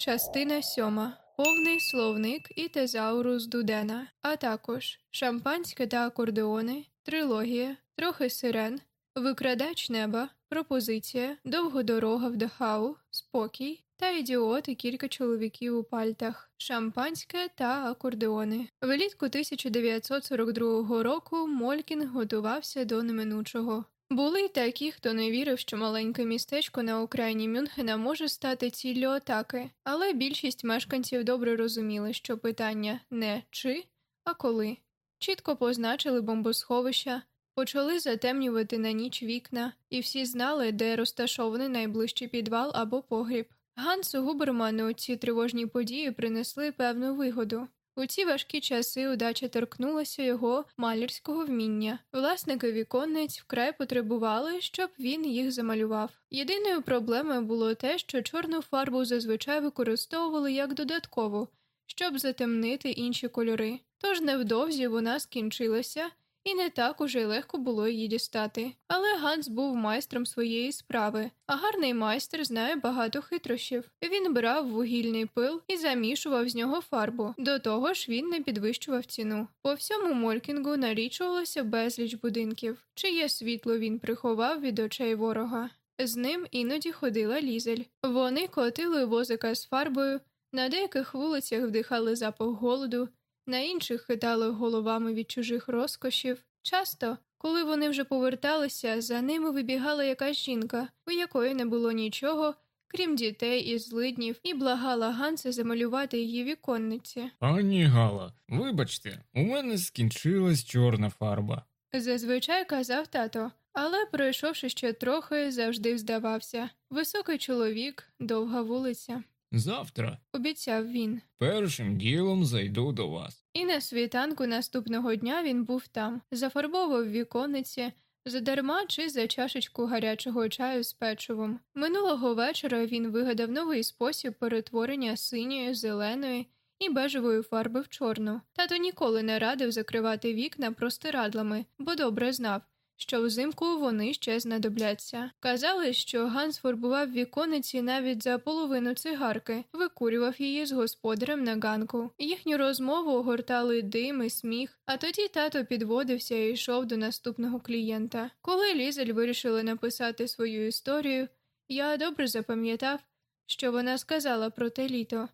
Частина сьома. Повний словник і тезаурус Дудена, а також шампанське та акордеони, трилогія, трохи сирен, викрадач неба, пропозиція, довга дорога в Дахау, спокій та ідіот і кілька чоловіків у пальтах, шампанське та акордеони. Влітку 1942 року Молькін готувався до неминучого. Були й такі, хто не вірив, що маленьке містечко на окраїні Мюнхена може стати ціллю атаки, але більшість мешканців добре розуміли, що питання не чи, а коли. Чітко позначили бомбосховища, почали затемнювати на ніч вікна, і всі знали, де розташований найближчий підвал або погріб. Гансу Губерману ці тривожні події принесли певну вигоду. У ці важкі часи удача торкнулася його малярського вміння. Власники віконниць вкрай потребували, щоб він їх замалював. Єдиною проблемою було те, що чорну фарбу зазвичай використовували як додаткову, щоб затемнити інші кольори. Тож невдовзі вона скінчилася, і не так уже й легко було її дістати. Але Ганс був майстром своєї справи, а гарний майстер знає багато хитрощів. Він брав вугільний пил і замішував з нього фарбу. До того ж він не підвищував ціну. По всьому Молькінгу налічувалося безліч будинків, чиє світло він приховав від очей ворога. З ним іноді ходила лізель. Вони котили возика з фарбою, на деяких вулицях вдихали запах голоду, на інших хитали головами від чужих розкошів. Часто, коли вони вже поверталися, за ними вибігала якась жінка, у якої не було нічого, крім дітей і злиднів, і благала Ганса замалювати її віконниці. Пані Гала, вибачте, у мене скінчилась чорна фарба. Зазвичай казав тато, але, пройшовши ще трохи, завжди здавався. Високий чоловік, довга вулиця, Завтра обіцяв він. першим ділом зайду до вас. І на світанку наступного дня він був там, зафарбовував віконниці, задарма чи за чашечку гарячого чаю з печивом. Минулого вечора він вигадав новий спосіб перетворення синьої, зеленої і бежевої фарби в чорну. Тато ніколи не радив закривати вікна простирадлами, бо добре знав. Що взимку вони ще знадобляться. Казали, що Ганс фарбував вікониці навіть за половину цигарки, викурював її з господарем на ганку. Їхню розмову огортали дим і сміх, а тоді тато підводився і йшов до наступного клієнта. Коли Лізель вирішила написати свою історію, я добре запам'ятав, що вона сказала про те літо.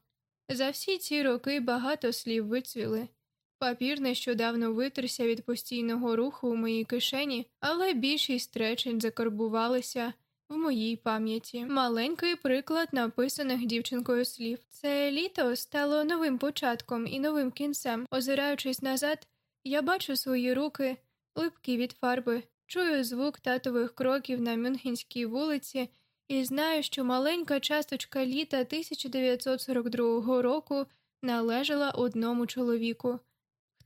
За всі ці роки багато слів вицвіли. Папір нещодавно витерся від постійного руху у моїй кишені, але більшість речень закарбувалися в моїй пам'яті. Маленький приклад написаних дівчинкою слів. Це літо стало новим початком і новим кінцем. Озираючись назад, я бачу свої руки, липкі від фарби, чую звук татових кроків на Мюнхенській вулиці і знаю, що маленька часточка літа 1942 року належала одному чоловіку.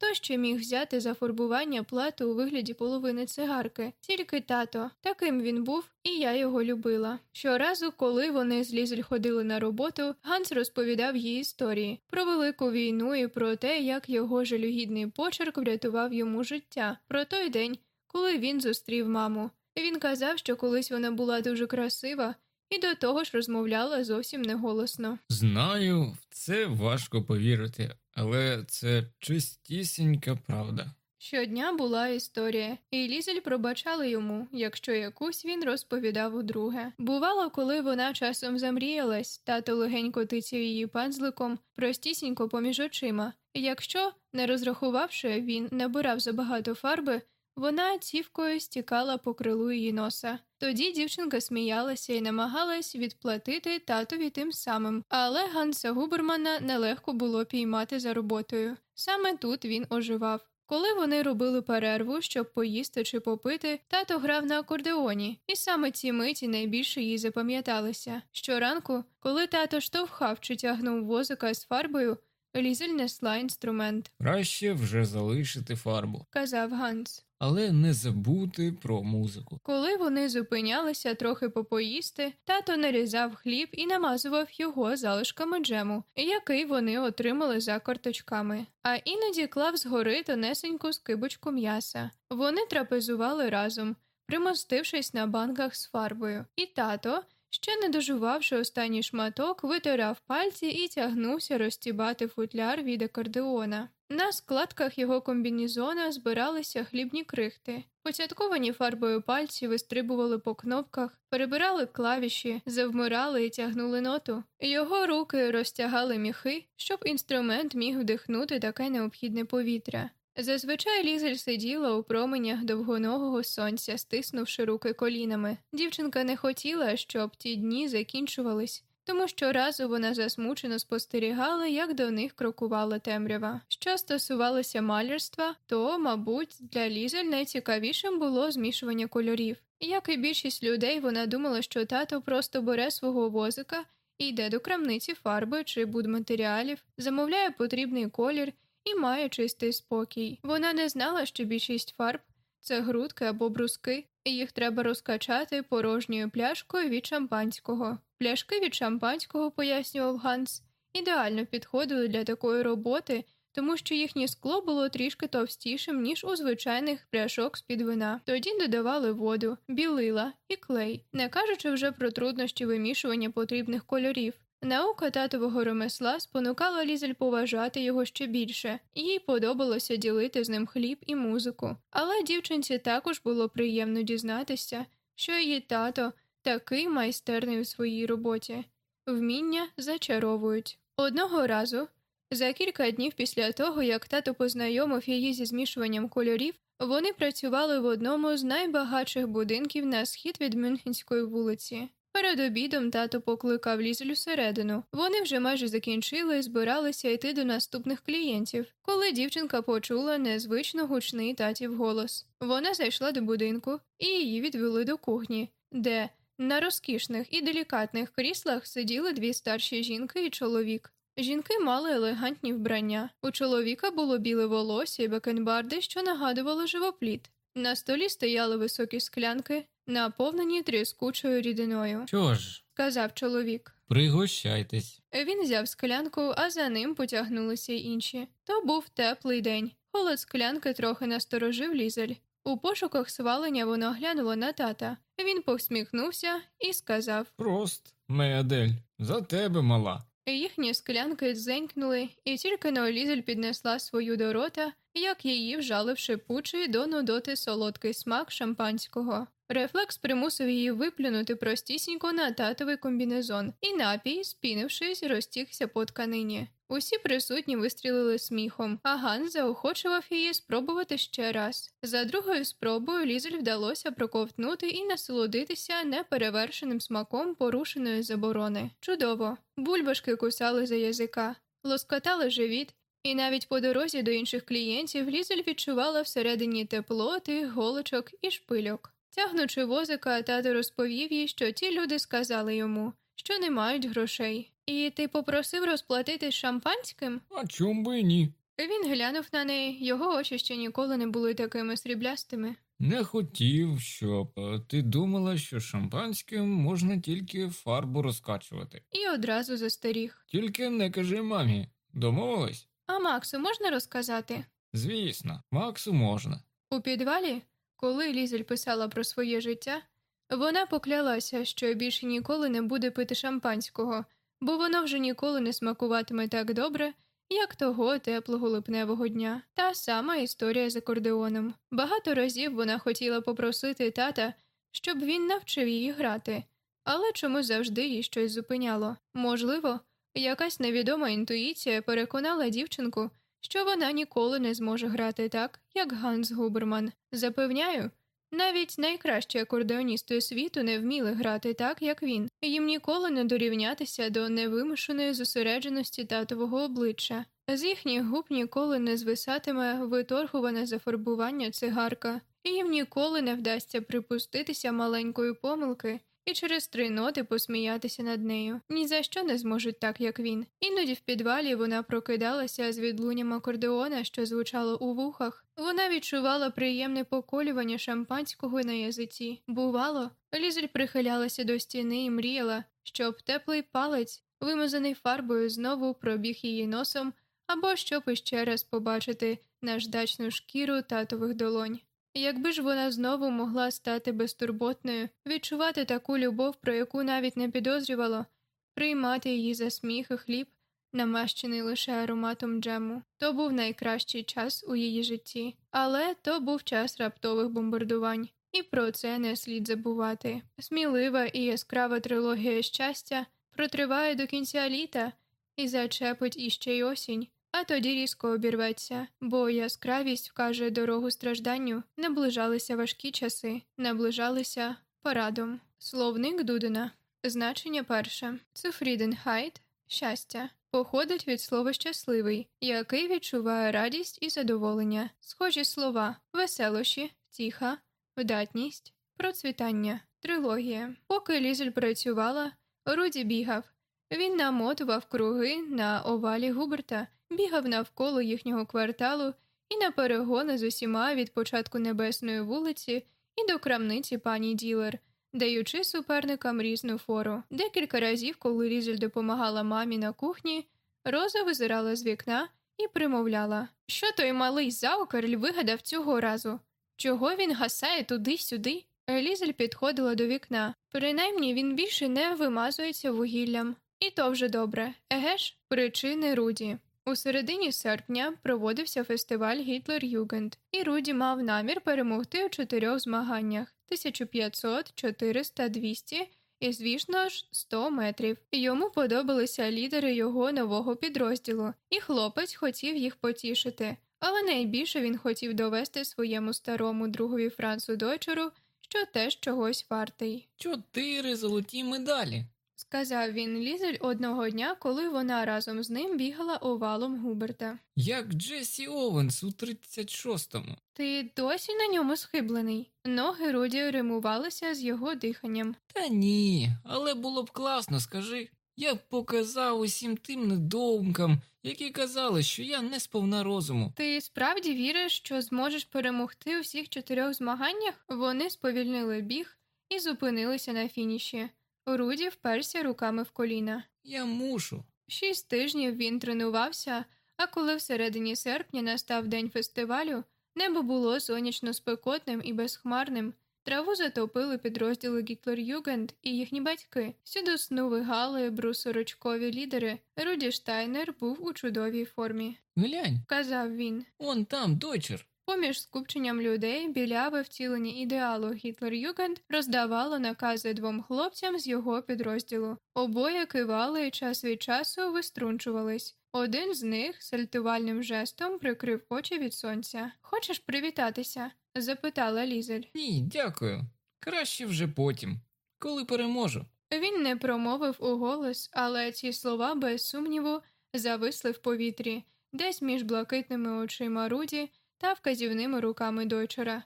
Хто ще міг взяти за фарбування плату у вигляді половини цигарки? Тільки тато. Таким він був, і я його любила. Щоразу, коли вони з Лізель ходили на роботу, Ганс розповідав їй історії про велику війну і про те, як його жалюгідний почерк врятував йому життя, про той день, коли він зустрів маму. Він казав, що колись вона була дуже красива. І до того ж розмовляла зовсім неголосно. Знаю, в це важко повірити, але це чистісінька правда. Щодня була історія, і Лізель пробачала йому, якщо якусь він розповідав удруге. Бувало, коли вона часом замріялась, тато легенько тицяв її пензликом, простісінько поміж очима. Якщо, не розрахувавши, він набирав забагато фарби, вона цівкою стікала по крилу її носа. Тоді дівчинка сміялася і намагалась відплатити татові тим самим, але Ганса Губермана нелегко було піймати за роботою. Саме тут він оживав. Коли вони робили перерву, щоб поїсти чи попити, тато грав на акордеоні, і саме ці миті найбільше їй запам'яталися. Щоранку, коли тато штовхав чи тягнув возика з фарбою, Лізель несла інструмент, Краще вже залишити фарбу, казав Ганс. Але не забути про музику. Коли вони зупинялися трохи попоїсти, тато нарізав хліб і намазував його залишками джему, який вони отримали за карточками, а іноді клав згори тонесеньку скибочку м'яса. Вони трапезували разом, примостившись на банках з фарбою, і тато, Ще не дожувавши останній шматок, витирав пальці і тягнувся розтібати футляр від акордеона. На складках його комбінізона збиралися хлібні крихти. Поцятковані фарбою пальці вистрибували по кнопках, перебирали клавіші, завмирали і тягнули ноту. Його руки розтягали міхи, щоб інструмент міг вдихнути таке необхідне повітря. Зазвичай лізель сиділа у променях довгоногого сонця, стиснувши руки колінами. Дівчинка не хотіла, щоб ті дні закінчувались, тому що разу вона засмучено спостерігала, як до них крокувала темрява. Що стосувалося малярства, то, мабуть, для лізель найцікавішим було змішування кольорів. Як і більшість людей, вона думала, що тато просто бере свого возика і йде до крамниці фарби чи будматеріалів, замовляє потрібний колір і має чистий спокій. Вона не знала, що більшість фарб це грудки або бруски, і їх треба розкачати порожньою пляшкою від шампанського. Пляшки від шампанського, пояснював Ганс, ідеально підходили для такої роботи, тому що їхнє скло було трішки товстішим, ніж у звичайних пляшок з під вина. Тоді додавали воду, білила і клей, не кажучи вже про труднощі вимішування потрібних кольорів. Наука татового ремесла спонукала Лізель поважати його ще більше, їй подобалося ділити з ним хліб і музику. Але дівчинці також було приємно дізнатися, що її тато такий майстерний у своїй роботі. Вміння зачаровують. Одного разу, за кілька днів після того, як тато познайомив її зі змішуванням кольорів, вони працювали в одному з найбагатших будинків на схід від Мюнхенської вулиці. Перед обідом тато покликав лізель усередину. Вони вже майже закінчили і збиралися йти до наступних клієнтів, коли дівчинка почула незвично гучний татів голос. Вона зайшла до будинку і її відвели до кухні, де на розкішних і делікатних кріслах сиділи дві старші жінки і чоловік. Жінки мали елегантні вбрання. У чоловіка було біле волосся і бакенбарди, що нагадувало живопліт. На столі стояли високі склянки, наповнені тріскучою рідиною. Що ж, Сказав чоловік. пригощайтесь. Він взяв склянку, а за ним потягнулися й інші. То був теплий день. Холод склянки трохи насторожив лізель. У пошуках свалення вона глянула на тата. Він посміхнувся і сказав Прост, Меадель, за тебе мала. Їхні склянки дзенькнули, і тільки но Лізель піднесла свою до рота, як її вжалив шипучий до нудоти солодкий смак шампанського. Рефлекс примусив її виплюнути простісінько на татовий комбінезон, і напій, спінившись, розтікся по тканині. Усі присутні вистрілили сміхом, а Ганс заохочував її спробувати ще раз. За другою спробою Лізель вдалося проковтнути і насолодитися неперевершеним смаком порушеної заборони. Чудово! Бульбашки кусали за язика, лоскотали живіт, і навіть по дорозі до інших клієнтів Лізель відчувала всередині тепло тих голочок і шпильок. Тягнучи возика, тато розповів їй, що ті люди сказали йому, що не мають грошей. І ти попросив розплатитись шампанським? А чом би ні? Він глянув на неї, його очі ще ніколи не були такими сріблястими. Не хотів, щоб е, ти думала, що шампанським можна тільки фарбу розкачувати. І одразу застаріг. Тільки не кажи мамі. Домовились? А Максу можна розказати? Звісно, Максу можна. У підвалі, коли Лізель писала про своє життя, вона поклялася, що більше ніколи не буде пити шампанського, бо воно вже ніколи не смакуватиме так добре, як того теплого липневого дня. Та сама історія з акордеоном. Багато разів вона хотіла попросити тата, щоб він навчив її грати, але чому завжди їй щось зупиняло. Можливо, якась невідома інтуїція переконала дівчинку, що вона ніколи не зможе грати так, як Ганс Губерман. Запевняю, навіть найкращі акордеоністи світу не вміли грати так, як він, їм ніколи не дорівнятися до невимушеної зосередженості татового обличчя. З їхніх губ ніколи не звисатиме виторгуване зафарбування цигарка, і їм ніколи не вдасться припуститися маленької помилки і через три ноти посміятися над нею. Ні за що не зможуть так, як він. Іноді в підвалі вона прокидалася з відлунням акордеона, що звучало у вухах. Вона відчувала приємне поколювання шампанського на язиці. Бувало, Лізель прихилялася до стіни і мріяла, щоб теплий палець, вимазаний фарбою, знову пробіг її носом, або щоб іще раз побачити наждачну шкіру татових долонь. Якби ж вона знову могла стати безтурботною, відчувати таку любов, про яку навіть не підозрювала, приймати її за сміх і хліб, намащений лише ароматом джему, то був найкращий час у її житті, але то був час раптових бомбардувань, і про це не слід забувати. Смілива і яскрава трилогія щастя протриває до кінця літа і зачепить іще й осінь. А тоді різко обірветься, бо яскравість вкаже дорогу стражданню, наближалися важкі часи, наближалися парадом. Словник Дудена. Значення перше. Цуфріденхайт щастя. Походить від слова щасливий, який відчуває радість і задоволення. Схожі слова веселощі, тіха, вдатність, процвітання, трилогія. Поки Лізель працювала, Руді бігав. Він намотував круги на овалі Губерта, бігав навколо їхнього кварталу і на перегони з усіма від початку небесної вулиці і до крамниці пані Ділер, даючи суперникам різну фору. Декілька разів, коли Різель допомагала мамі на кухні, Роза визирала з вікна і примовляла, що той малий заокерль вигадав цього разу. Чого він гасає туди-сюди? Лізель підходила до вікна. Принаймні він більше не вимазується вугіллям. І то вже добре. Еге ж, причини Руді. У середині серпня проводився фестиваль Гітлер Югенд, і Руді мав намір перемогти у чотирьох змаганнях 1500, 400, 200 і, звісно ж, 100 метрів. Йому подобалися лідери його нового підрозділу, і хлопець хотів їх потішити. Але найбільше він хотів довести своєму старому другові Францу Дойчеру, що теж чогось вартий. Чотири золоті медалі. Сказав він Лізель одного дня, коли вона разом з ним бігала овалом Губерта. Як Джесі Овенс у 36-му. Ти досі на ньому схиблений. Ноги Руді римувалися з його диханням. Та ні, але було б класно, скажи. Я б показав усім тим недоумкам, які казали, що я не сповна розуму. Ти справді віриш, що зможеш перемогти у всіх чотирьох змаганнях? Вони сповільнили біг і зупинилися на фініші. Руді вперся руками в коліна. Я мушу. Шість тижнів він тренувався, а коли всередині серпня настав день фестивалю, небо було сонячно спекотним і безхмарним. Траву затопили підрозділи Гітлер Югенд і їхні батьки. Сюди сну вигали брусорочкові лідери. Руді Штайнер був у чудовій формі. Глянь, Казав він. он там дойчер. Поміж скупченням людей біляве втілення ідеалу Гітлер Югенд роздавало накази двом хлопцям з його підрозділу. Обоє кивали і час від часу виструнчувались. Один з них сальтувальним жестом прикрив очі від сонця. Хочеш привітатися? запитала Лізель. Ні, дякую. Краще вже потім, коли переможу. Він не промовив у голос, але ці слова без сумніву зависли в повітрі, десь між блакитними очима Руді та вказівними руками дойчера.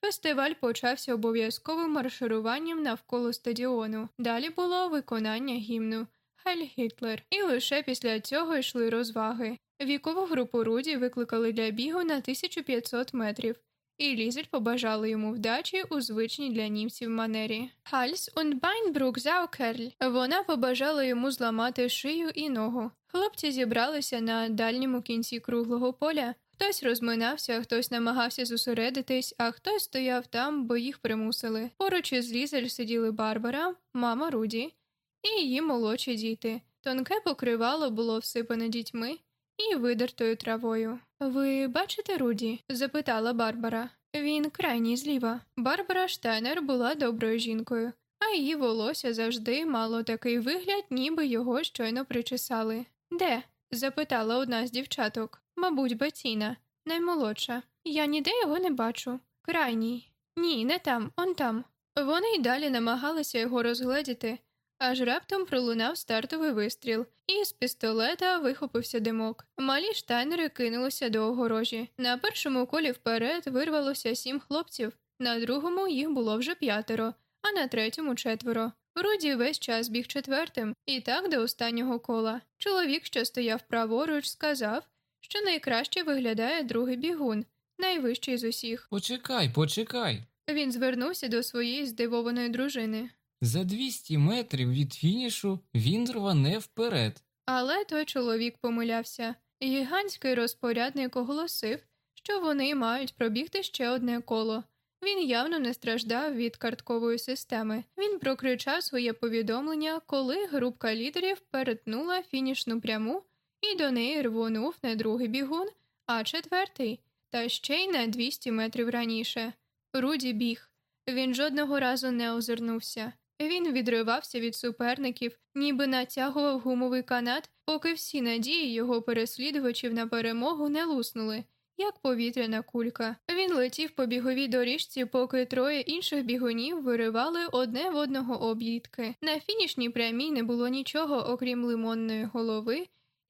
Фестиваль почався обов'язковим маршируванням навколо стадіону. Далі було виконання гімну Хайль Гітлер, і лише після цього йшли розваги. Вікову групу Руді викликали для бігу на 1500 метрів, і Лізель побажала йому вдачі у звичній для німців манері. Хальс Beinbruch Заукерль. Вона побажала йому зламати шию і ногу. Хлопці зібралися на дальньому кінці круглого поля. Хтось розминався, хтось намагався зосередитись, а хтось стояв там, бо їх примусили. Поруч із Лізель сиділи Барбара, мама Руді і її молодші діти. Тонке покривало було всипане дітьми і видертою травою. Ви бачите Руді? запитала Барбара. Він крайній зліва. Барбара Штайнер була доброю жінкою, а її волосся завжди мало такий вигляд, ніби його щойно причесали. Де? запитала одна з дівчаток. Мабуть, Бетіна, наймолодша. Я ніде його не бачу. Крайній. Ні, не там, он там. Вони й далі намагалися його розгледіти, аж раптом пролунав стартовий вистріл, і з пістолета вихопився димок. Малі штайнери кинулися до огорожі. На першому колі вперед вирвалося сім хлопців, на другому їх було вже п'ятеро, а на третьому четверо. Руді весь час біг четвертим, і так до останнього кола. Чоловік, що стояв праворуч, сказав, що найкраще виглядає другий бігун, найвищий з усіх. Почекай, почекай. Він звернувся до своєї здивованої дружини. За 200 метрів від фінішу він рване вперед. Але той чоловік помилявся. Гігантський розпорядник оголосив, що вони мають пробігти ще одне коло, Він явно не страждав від карткової системи. Він прокричав своє повідомлення, коли групка лідерів перетнула фінішну пряму і до неї рвонув не другий бігун, а четвертий, та ще й на 200 метрів раніше. Руді біг. Він жодного разу не озирнувся. Він відривався від суперників, ніби натягував гумовий канат, поки всі надії його переслідувачів на перемогу не луснули, як повітряна кулька. Він летів по біговій доріжці, поки троє інших бігунів виривали одне в одного об'їдки. На фінішній прямій не було нічого, окрім лимонної голови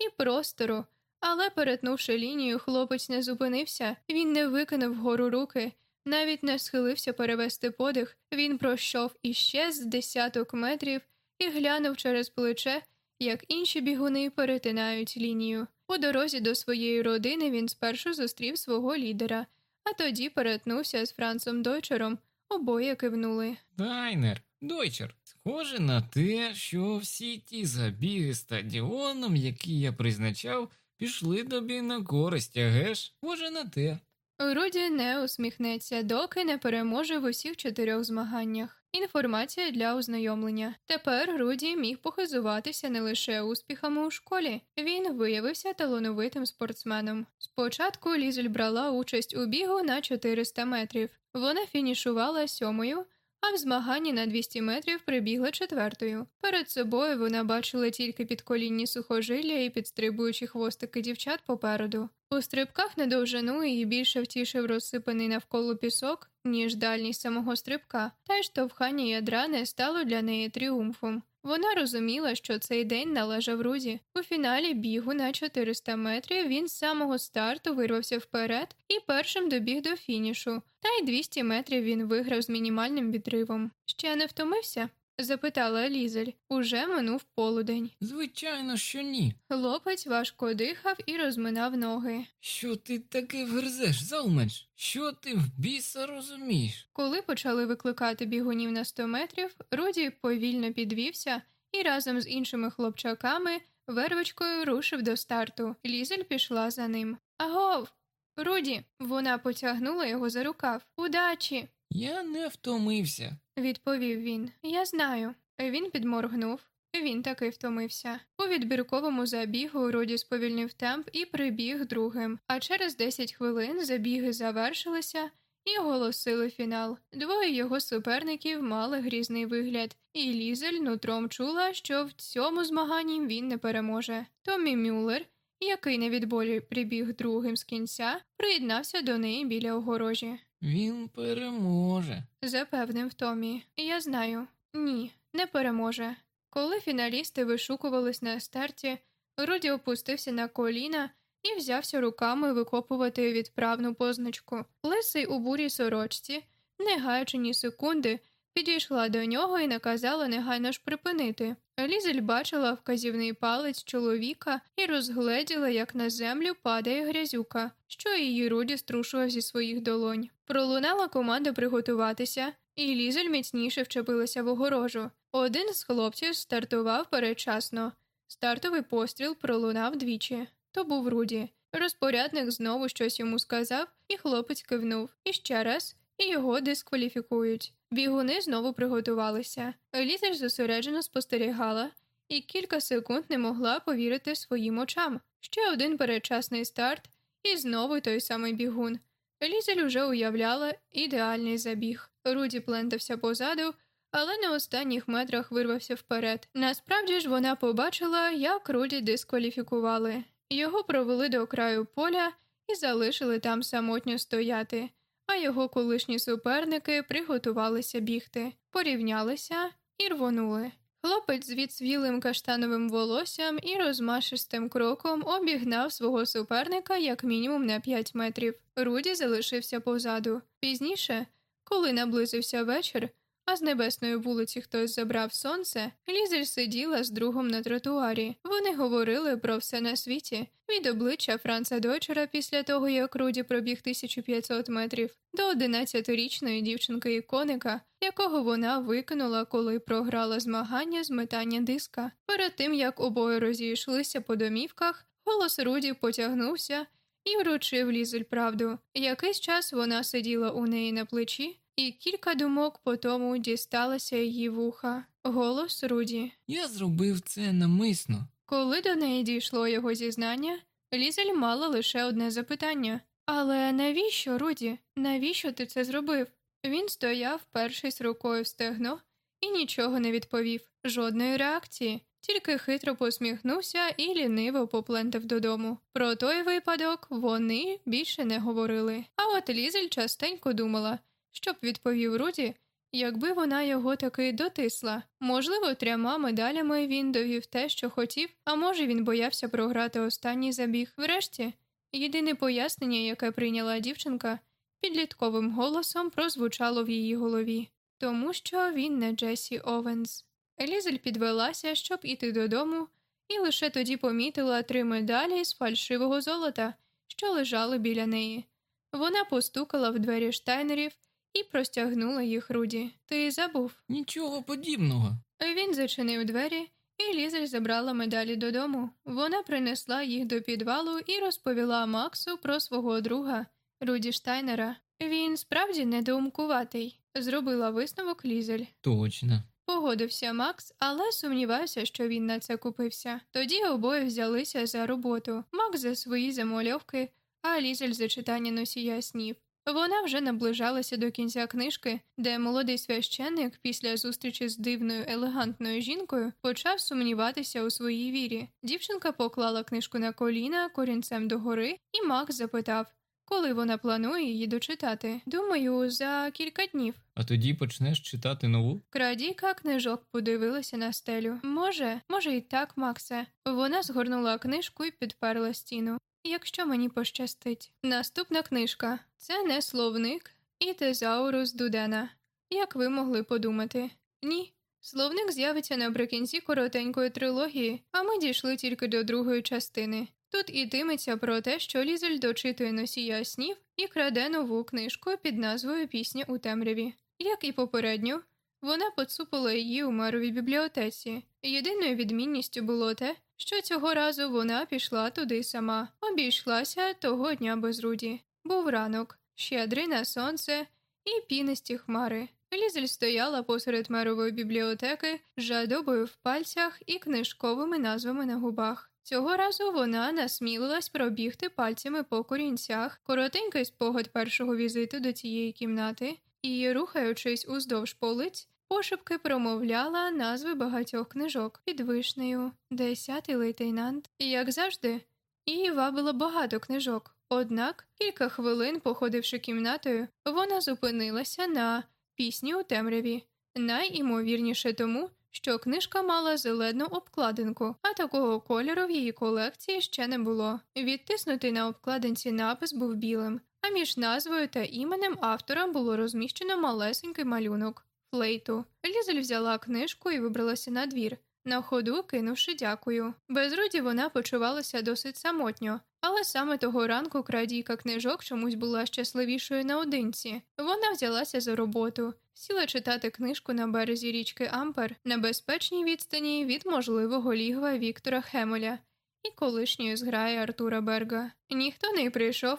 і простору. Але, перетнувши лінію, хлопець не зупинився, він не викинув вгору руки, навіть не схилився перевести подих, він пройшов іще з десяток метрів і глянув через плече, як інші бігуни перетинають лінію. По дорозі до своєї родини він спершу зустрів свого лідера, а тоді перетнувся з Францом Дойчером. Обоє кивнули. Дайнер, Дойчер, схоже на те, що всі ті забіги стадіоном, які я призначав, пішли тобі на користь, агеш? Схоже на те. Руді не усміхнеться, доки не переможе в усіх чотирьох змаганнях. Інформація для ознайомлення. Тепер Руді міг похизуватися не лише успіхами у школі, він виявився талановитим спортсменом. Спочатку Лізель брала участь у бігу на 400 метрів. Вона фінішувала сьомою, а в змаганні на 200 метрів прибігла четвертою. Перед собою вона бачила тільки підколінні сухожилля і підстрибуючі хвостики дівчат попереду. У стрибках на довжину її більше втішив розсипаний навколо пісок, ніж дальність самого стрибка, та й штовхання ядра не стало для неї тріумфом. Вона розуміла, що цей день належав Рузі. У фіналі бігу на 400 метрів він з самого старту вирвався вперед і першим добіг до фінішу, та й 200 метрів він виграв з мінімальним відривом. Ще не втомився? Запитала Лізель. Уже минув полудень. Звичайно, що ні. Хлопець важко дихав і розминав ноги. Що ти таке вгризеш, Залменш? Що ти в біса розумієш? Коли почали викликати бігунів на 100 метрів, Руді повільно підвівся і разом з іншими хлопчаками вервочкою рушив до старту. Лізель пішла за ним. Агов! Руді! Вона потягнула його за рукав. Удачі! Я не втомився. Відповів він. Я знаю. Він підморгнув. Він таки втомився. У відбірковому забігу Руді сповільнив темп і прибіг другим, а через 10 хвилин забіги завершилися і оголосили фінал. Двоє його суперників мали грізний вигляд, і Лізель нутром чула, що в цьому змаганні він не переможе. Томмі Мюллер, який на відборі прибіг другим з кінця, приєднався до неї біля огорожі. Він переможе. Запевнив Томі. Я знаю. Ні, не переможе. Коли фіналісти вишукувались на старті, Руді опустився на коліна і взявся руками викопувати відправну позначку. Лисий у бурій сорочці, не гаючи ні секунди, підійшла до нього і наказала негайно ж припинити. Лізель бачила вказівний палець чоловіка і розгледіла, як на землю падає грязюка, що її Руді струшував зі своїх долонь. Пролунала команда приготуватися, і Лізель міцніше вчепилася в огорожу. Один з хлопців стартував передчасно. Стартовий постріл пролунав двічі. То був Руді. Розпорядник знову щось йому сказав, і хлопець кивнув. І ще раз, і його дискваліфікують. Бігуни знову приготувалися. Лізель зосереджено спостерігала і кілька секунд не могла повірити своїм очам. Ще один передчасний старт, і знову той самий бігун. Лізель уже уявляла ідеальний забіг. Руді плентався позаду, але на останніх метрах вирвався вперед. Насправді ж вона побачила, як Руді дискваліфікували. Його провели до краю поля і залишили там самотньо стояти, а його колишні суперники приготувалися бігти, порівнялися і рвонули. Хлопець з відсвілим каштановим волоссям і розмашистим кроком обігнав свого суперника як мінімум на 5 метрів. Руді залишився позаду. Пізніше, коли наблизився вечір, а з небесної вулиці хтось забрав сонце, Лізель сиділа з другом на тротуарі. Вони говорили про все на світі від обличчя Франца Дочера після того, як Руді пробіг 1500 метрів, до 11-річної дівчинки іконика, якого вона викинула, коли програла змагання з метання диска. Перед тим як обоє розійшлися по домівках, голос Руді потягнувся і вручив Лізель правду. Якийсь час вона сиділа у неї на плечі і кілька думок по тому дісталося її вуха. Голос Руді. Я зробив це намисно. Коли до неї дійшло його зізнання, Лізель мала лише одне запитання. Але навіщо, Руді? Навіщо ти це зробив? Він стояв, першись рукою в стегно, і нічого не відповів, жодної реакції, тільки хитро посміхнувся і ліниво поплентав додому. Про той випадок вони більше не говорили. А от Лізель частенько думала, щоб відповів Руді, якби вона його таки дотисла. Можливо, трьома медалями він довів те, що хотів, а може він боявся програти останній забіг. Врешті, єдине пояснення, яке прийняла дівчинка, підлітковим голосом прозвучало в її голові, тому що він не Джесі Овенс. Елізель підвелася, щоб іти додому, і лише тоді помітила три медалі з фальшивого золота, що лежали біля неї. Вона постукала в двері штайнерів і простягнула їх Руді. Ти забув. Нічого подібного. Він зачинив двері, і Лізель забрала медалі додому. Вона принесла їх до підвалу і розповіла Максу про свого друга Руді Штайнера. Він справді недоумкуватий, зробила висновок Лізель. Точно. Погодився Макс, але сумнівався, що він на це купився. Тоді обоє взялися за роботу. Макс за свої замальовки, а Лізель за читання носія снів. Вона вже наближалася до кінця книжки, де молодий священник після зустрічі з дивною елегантною жінкою почав сумніватися у своїй вірі. Дівчинка поклала книжку на коліна корінцем догори, і Макс запитав, коли вона планує її дочитати. Думаю, за кілька днів. А тоді почнеш читати нову? Крадійка книжок подивилася на стелю. Може, може, і так, Максе. Вона згорнула книжку і підперла стіну. Якщо мені пощастить. Наступна книжка це не словник і тезаурус Дудена. Як ви могли подумати? Ні. Словник з'явиться наприкінці коротенької трилогії, а ми дійшли тільки до другої частини. Тут ітиметься про те, що Лізель дочитує носія снів і краде нову книжку під назвою Пісня у темряві. Як і попередньо, вона поцупила її у меровій бібліотеці. Єдиною відмінністю було те, що цього разу вона пішла туди сама, обійшлася того дня без Руді. Був ранок, щедрий на сонце і пінисті хмари. Лізель стояла посеред мерової бібліотеки з жадобою в пальцях і книжковими назвами на губах. Цього разу вона насмілилась пробігти пальцями по корінцях, коротенький спогад першого візиту до цієї кімнати, і, рухаючись уздовж полиць, пошепки промовляла назви багатьох книжок під вишнею, десятий лейтенант, і, як завжди, її вабило багато книжок. Однак, кілька хвилин, походивши кімнатою, вона зупинилася на пісні у темряві, найімовірніше тому, що книжка мала зелену обкладинку, а такого кольору в її колекції ще не було. Відтиснутий на обкладинці напис був білим, а між назвою та іменем автора було розміщено малесенький малюнок флейту. Лізель взяла книжку і вибралася на двір, на ходу кинувши дякую. Без Руді вона почувалася досить самотньо, але саме того ранку крадійка книжок чомусь була щасливішою наодинці. Вона взялася за роботу, сіла читати книжку на березі річки Ампер на безпечній відстані від можливого лігва Віктора Хемеля і колишньої зграї Артура Берга. Ніхто не прийшов,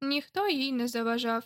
ніхто їй не заважав.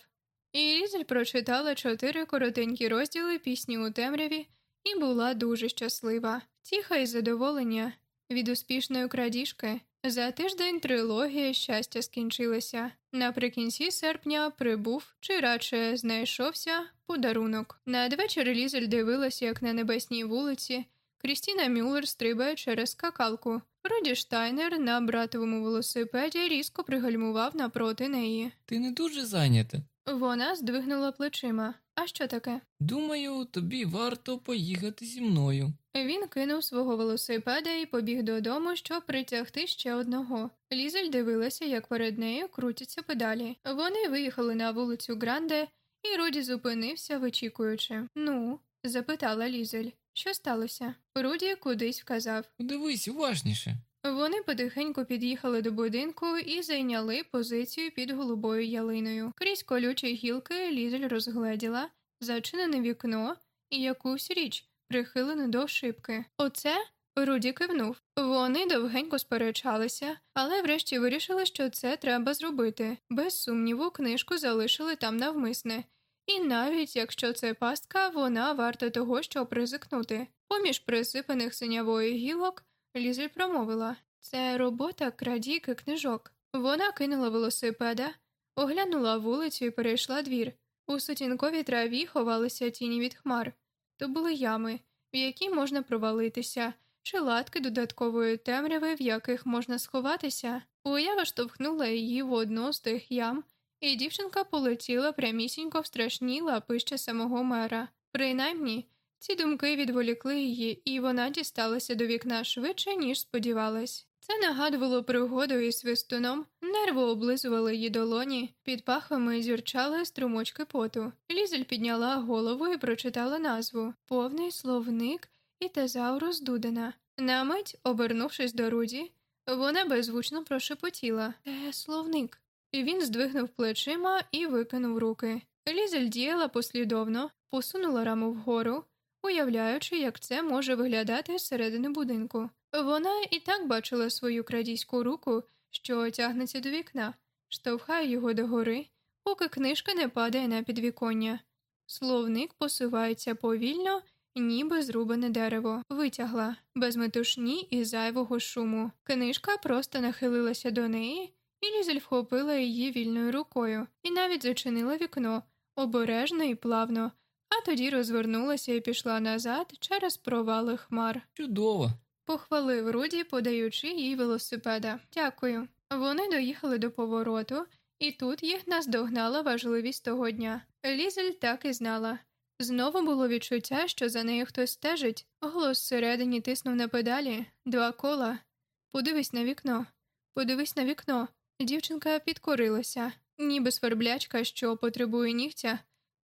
І Різель прочитала чотири коротенькі розділи пісні у темряві і була дуже щаслива, тіха і задоволення від успішної крадіжки. За тиждень трилогія щастя скінчилася. Наприкінці серпня прибув чи радше знайшовся подарунок. Надвечір Лізель дивилася, як на небесній вулиці Крістіна Мюллер стрибає через скакалку. Роді Штайнер на братовому велосипеді різко пригальмував напроти неї. Ти не дуже зайнята. Вона здвигнула плечима. А що таке? Думаю, тобі варто поїхати зі мною. Він кинув свого велосипеда і побіг додому, щоб притягти ще одного. Лізель дивилася, як перед нею крутяться педалі. Вони виїхали на вулицю Гранде, і Руді зупинився, вичікуючи. Ну, запитала Лізель. Що сталося? Руді кудись вказав. Дивись уважніше. Вони потихеньку під'їхали до будинку і зайняли позицію під голубою ялиною. Крізь колючі гілки Лізель розгледіла зачинене вікно і якусь річ, прихилену до шибки. Оце Руді кивнув. Вони довгенько сперечалися, але врешті вирішили, що це треба зробити. Без сумніву, книжку залишили там навмисне, І навіть якщо це пастка, вона варта того, щоб ризикнути. Поміж присипаних синявою гілок Лізель промовила це робота крадійки книжок. Вона кинула велосипеда, оглянула вулицю і перейшла двір. У сутінковій траві ховалися тіні від хмар. То були ями, в які можна провалитися, чи латки додаткової темряви, в яких можна сховатися. Уява штовхнула її в одну з тих ям, і дівчинка полетіла прямісінько в страшні лапища самого мера. Принаймні, ці думки відволікли її, і вона дісталася до вікна швидше, ніж сподівалась. Це нагадувало пригоду із свистуном, нерво облизували її долоні, під пахвами зірчали струмочки поту. Лізель підняла голову і прочитала назву повний словник і тезаурус Дудена. На мить, обернувшись до Руді, вона беззвучно прошепотіла Це словник. Він здвигнув плечима і викинув руки. Лізель діяла послідовно, посунула раму вгору, уявляючи, як це може виглядати зсередини будинку. Вона і так бачила свою крадійську руку, що тягнеться до вікна, штовхає його догори, поки книжка не падає на підвіконня. Словник посувається повільно, ніби зрубане дерево, витягла, без метушні і зайвого шуму. Книжка просто нахилилася до неї, і Лізель вхопила її вільною рукою і навіть зачинила вікно обережно і плавно, а тоді розвернулася і пішла назад через провали хмар. Чудово. Похвалив Руді, подаючи їй велосипеда. Дякую. Вони доїхали до повороту, і тут їх наздогнала важливість того дня. Лізель так і знала. Знову було відчуття, що за нею хтось стежить. Голос всередині тиснув на педалі, два кола. Подивись на вікно, подивись на вікно. Дівчинка підкорилася, ніби сверблячка, що потребує нігтя.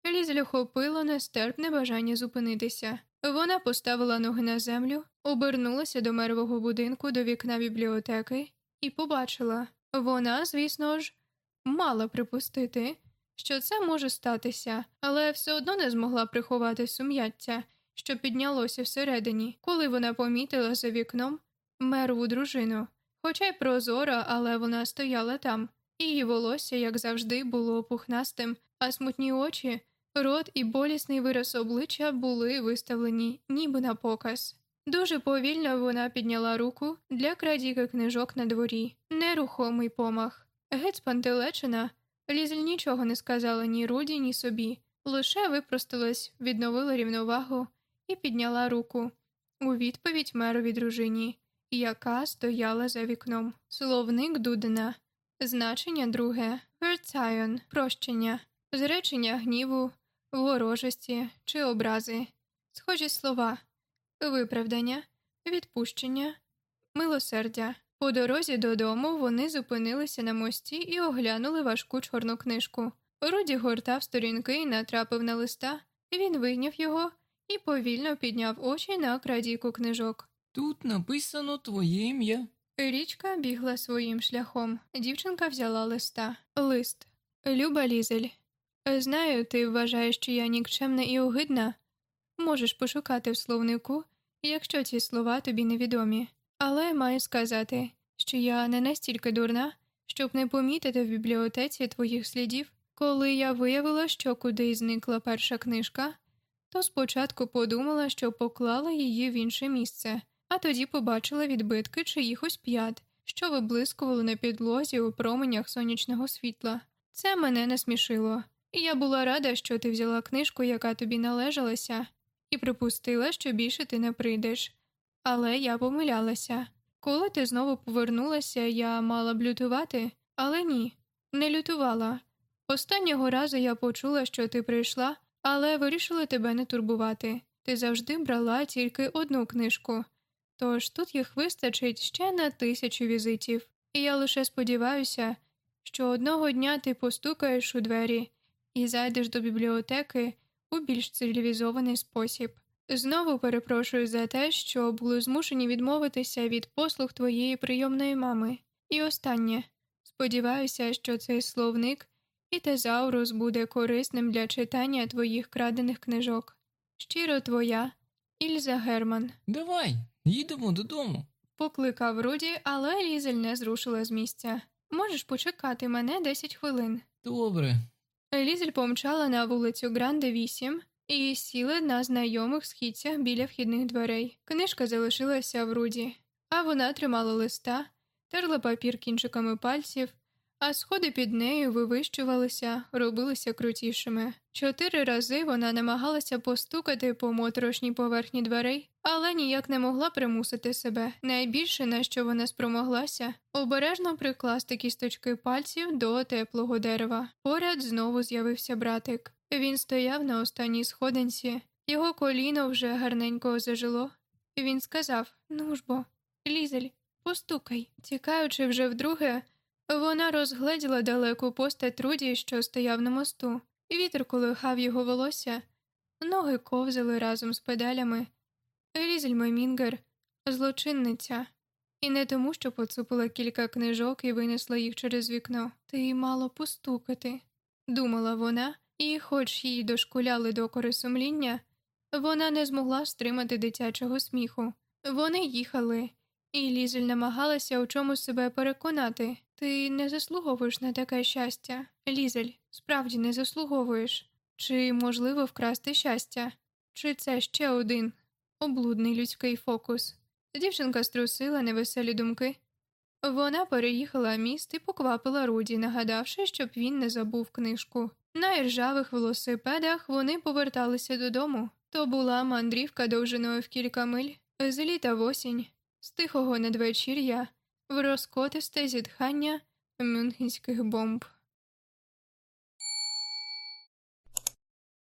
Лізель охопило нестерпне бажання зупинитися. Вона поставила ноги на землю, обернулася до мервого будинку до вікна бібліотеки і побачила вона, звісно ж, мала припустити, що це може статися, але все одно не змогла приховати сум'яття, що піднялося всередині, коли вона помітила за вікном мерву дружину. Хоча й прозора, але вона стояла там, її волосся, як завжди, було пухнастим, а смутні очі, рот і болісний вираз обличчя були виставлені, ніби на показ. Дуже повільно вона підняла руку для крадіки книжок на дворі, нерухомий помах. Геть спантелечена, Лізель нічого не сказала ні Руді, ні собі, лише випростилась, відновила рівновагу і підняла руку. У відповідь мерові дружині, яка стояла за вікном. Словник Дудена, значення друге, верцайон, прощення, зречення гніву, ворожості чи образи, схожі слова виправдання, відпущення, милосердя. По дорозі додому вони зупинилися на мості і оглянули важку чорну книжку. Руді гортав сторінки і натрапив на листа, він вийняв його і повільно підняв очі на крадійку книжок. Тут написано твоє ім'я. Річка бігла своїм шляхом. Дівчинка взяла листа. Лист. Люба Лізель. Знаю, ти вважаєш, що я нікчемна і огидна. Можеш пошукати в словнику, якщо ці слова тобі невідомі. Але маю сказати, що я не настільки дурна, щоб не помітити в бібліотеці твоїх слідів, коли я виявила, що куди зникла перша книжка, то спочатку подумала, що поклала її в інше місце, а тоді побачила відбитки чиїхось п'ят, що виблискували на підлозі у променях сонячного світла. Це мене насмішило, я була рада, що ти взяла книжку, яка тобі належалася, і припустила, що більше ти не прийдеш. Але я помилялася. Коли ти знову повернулася, я мала б лютувати, але ні, не лютувала. Останнього разу я почула, що ти прийшла, але вирішила тебе не турбувати. Ти завжди брала тільки одну книжку, тож тут їх вистачить ще на тисячу візитів, і я лише сподіваюся, що одного дня ти постукаєш у двері і зайдеш до бібліотеки у більш цивілізований спосіб. Знову перепрошую за те, що були змушені відмовитися від послуг твоєї прийомної мами. І останнє сподіваюся, що цей словник і тезаурус буде корисним для читання твоїх крадених книжок. Щиро твоя, Ільза Герман. Давай, їдемо додому. Покликав Руді, але Лізель не зрушила з місця. Можеш почекати мене 10 хвилин. Добре. Лізель помчала на вулицю Гранде 8 і сіли на знайомих східцях біля вхідних дверей. Книжка залишилася в руді, а вона тримала листа, терла папір кінчиками пальців, а сходи під нею вивищувалися, робилися крутішими. Чотири рази вона намагалася постукати по моторошній поверхні дверей, але ніяк не могла примусити себе. Найбільше, на що вона спромоглася, обережно прикласти кісточки пальців до теплого дерева. Поряд знову з'явився братик. Він стояв на останній сходинці, його коліно вже гарненько зажило. Він сказав: Ну ж бо, лізель, постукай. Тікаючи вже вдруге, вона розгледіла далеку постать Руді, що стояв на мосту. Вітер колихав його волосся, ноги ковзали разом з педалями. Лізель Мемінгер – злочинниця, і не тому, що поцупила кілька книжок і винесла їх через вікно. Ти мало постукати, думала вона, і, хоч їй дошкуляли докори сумління, вона не змогла стримати дитячого сміху. Вони їхали, і Лізель намагалася у чомусь себе переконати. Ти не заслуговуєш на таке щастя. Лізель, справді не заслуговуєш. Чи можливо вкрасти щастя? Чи це ще один облудний людський фокус? Дівчинка струсила невеселі думки. Вона переїхала міст і поквапила Руді, нагадавши, щоб він не забув книжку. На іржавих велосипедах вони поверталися додому. То була мандрівка довжиною в кілька миль, з літа в осінь, з тихого надвечір'я, в розкотисте зітхання мюнхенських бомб.